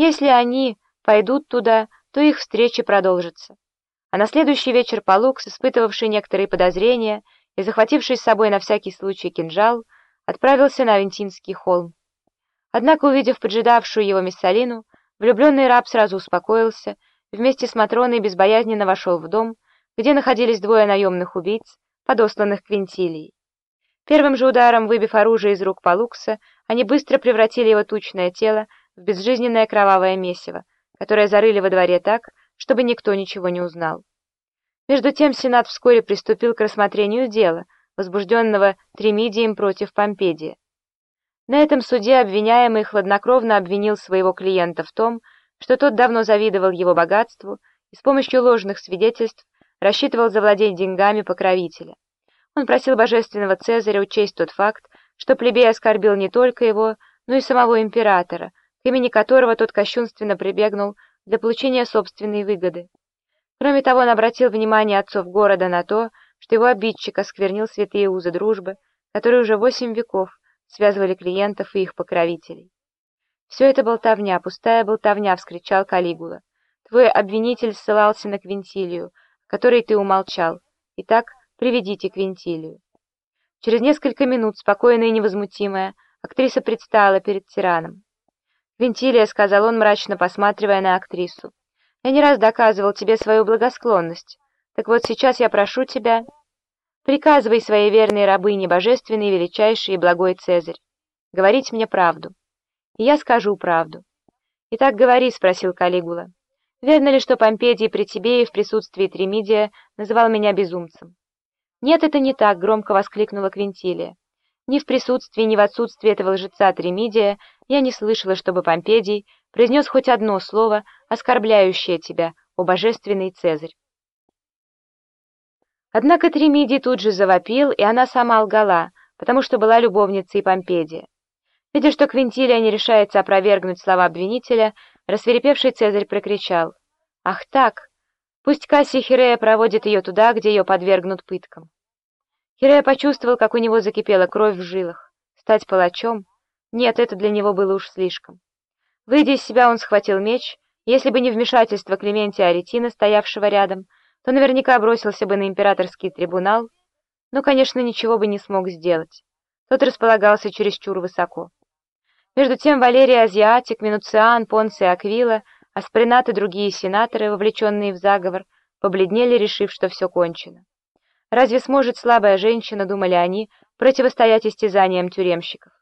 Если они пойдут туда, то их встреча продолжится. А на следующий вечер Палукс, испытывавший некоторые подозрения и захвативший с собой на всякий случай кинжал, отправился на Авентинский холм. Однако, увидев поджидавшую его Миссалину, влюбленный раб сразу успокоился, вместе с Матроной безбоязненно вошел в дом, где находились двое наемных убийц, подосланных к Вентилии. Первым же ударом, выбив оружие из рук Палукса, они быстро превратили его тучное тело в безжизненное кровавое месиво, которое зарыли во дворе так, чтобы никто ничего не узнал. Между тем Сенат вскоре приступил к рассмотрению дела, возбужденного Тремидием против Помпедия. На этом суде обвиняемый хладнокровно обвинил своего клиента в том, что тот давно завидовал его богатству и с помощью ложных свидетельств рассчитывал завладеть деньгами покровителя. Он просил божественного Цезаря учесть тот факт, что плебей оскорбил не только его, но и самого императора, к имени которого тот кощунственно прибегнул для получения собственной выгоды. Кроме того, он обратил внимание отцов города на то, что его обидчик осквернил святые узы дружбы, которые уже восемь веков связывали клиентов и их покровителей. «Все это болтовня, пустая болтовня!» — вскричал Калигула. «Твой обвинитель ссылался на Квинтилию, которой ты умолчал. Итак, приведите Квинтилию». Через несколько минут, спокойная и невозмутимая, актриса предстала перед тираном. «Вентилия», — сказал он, мрачно посматривая на актрису, — «я не раз доказывал тебе свою благосклонность. Так вот сейчас я прошу тебя, приказывай своей верной рабыне, божественный, величайший и благой Цезарь, говорить мне правду. И я скажу правду». «Итак, говори», — спросил Калигула. «Верно ли, что Помпедий при тебе и в присутствии Тремидия называл меня безумцем?» «Нет, это не так», — громко воскликнула Квинтилия. Ни в присутствии, ни в отсутствии этого лжеца Тремидия я не слышала, чтобы Помпедий произнес хоть одно слово, оскорбляющее тебя, о божественный Цезарь. Однако Тремидий тут же завопил, и она сама лгала, потому что была любовницей Помпедия. Видя, что Квинтилия не решается опровергнуть слова обвинителя, рассверепевший Цезарь прокричал. «Ах так! Пусть Кассий Хирея проводит ее туда, где ее подвергнут пыткам». Хирея почувствовал, как у него закипела кровь в жилах. Стать палачом? Нет, это для него было уж слишком. Выйдя из себя, он схватил меч. Если бы не вмешательство Клементия Аретина, стоявшего рядом, то наверняка бросился бы на императорский трибунал, но, конечно, ничего бы не смог сделать. Тот располагался чересчур высоко. Между тем Валерий Азиатик, Минуциан, Понций Аквила, Аспринат и другие сенаторы, вовлеченные в заговор, побледнели, решив, что все кончено. Разве сможет слабая женщина, думали они, противостоять истязаниям тюремщиков?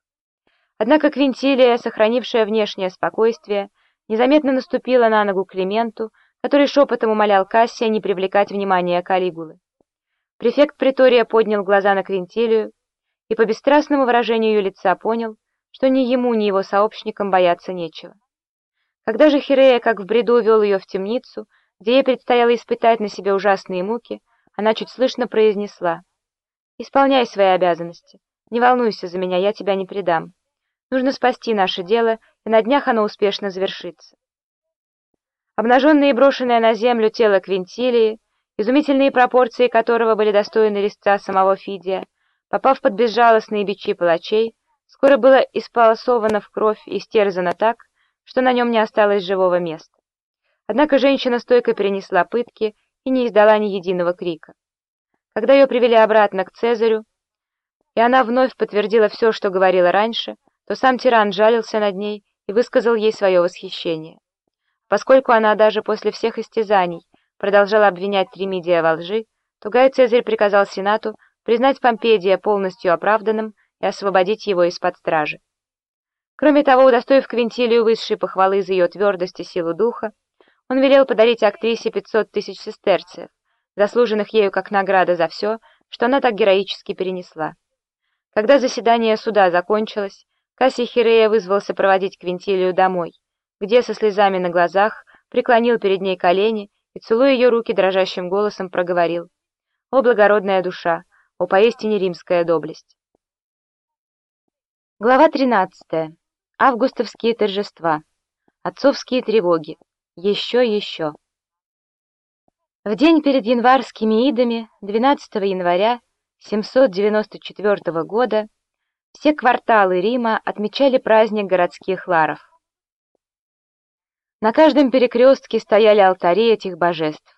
Однако Квинтилия, сохранившая внешнее спокойствие, незаметно наступила на ногу Клименту, который шепотом умолял Кассия не привлекать внимания Калигулы. Префект Притория поднял глаза на Квинтилию и по бесстрастному выражению ее лица понял, что ни ему, ни его сообщникам бояться нечего. Когда же Хирея, как в бреду, вел ее в темницу, где ей предстояло испытать на себе ужасные муки, она чуть слышно произнесла. «Исполняй свои обязанности. Не волнуйся за меня, я тебя не предам. Нужно спасти наше дело, и на днях оно успешно завершится». Обнаженное и брошенное на землю тело Квинтилии, изумительные пропорции которого были достойны листца самого Фидия, попав под безжалостные бичи палачей, скоро было исполосовано в кровь и стерзано так, что на нем не осталось живого места. Однако женщина стойко перенесла пытки и не издала ни единого крика. Когда ее привели обратно к Цезарю, и она вновь подтвердила все, что говорила раньше, то сам тиран жалился над ней и высказал ей свое восхищение. Поскольку она даже после всех истязаний продолжала обвинять Тремидия во лжи, то Гай Цезарь приказал Сенату признать Помпедия полностью оправданным и освободить его из-под стражи. Кроме того, удостоив Квинтилию высшей похвалы за ее твердость и силу духа, он велел подарить актрисе 500 тысяч сестерцев, заслуженных ею как награда за все, что она так героически перенесла. Когда заседание суда закончилось, Кассий Хирея вызвался проводить Квинтилию домой, где со слезами на глазах преклонил перед ней колени и, целуя ее руки, дрожащим голосом проговорил «О, благородная душа! О, поистине римская доблесть!» Глава 13. Августовские торжества. Отцовские тревоги. Еще, еще. В день перед январскими идами, 12 января 794 года, все кварталы Рима отмечали праздник городских ларов. На каждом перекрестке стояли алтари этих божеств.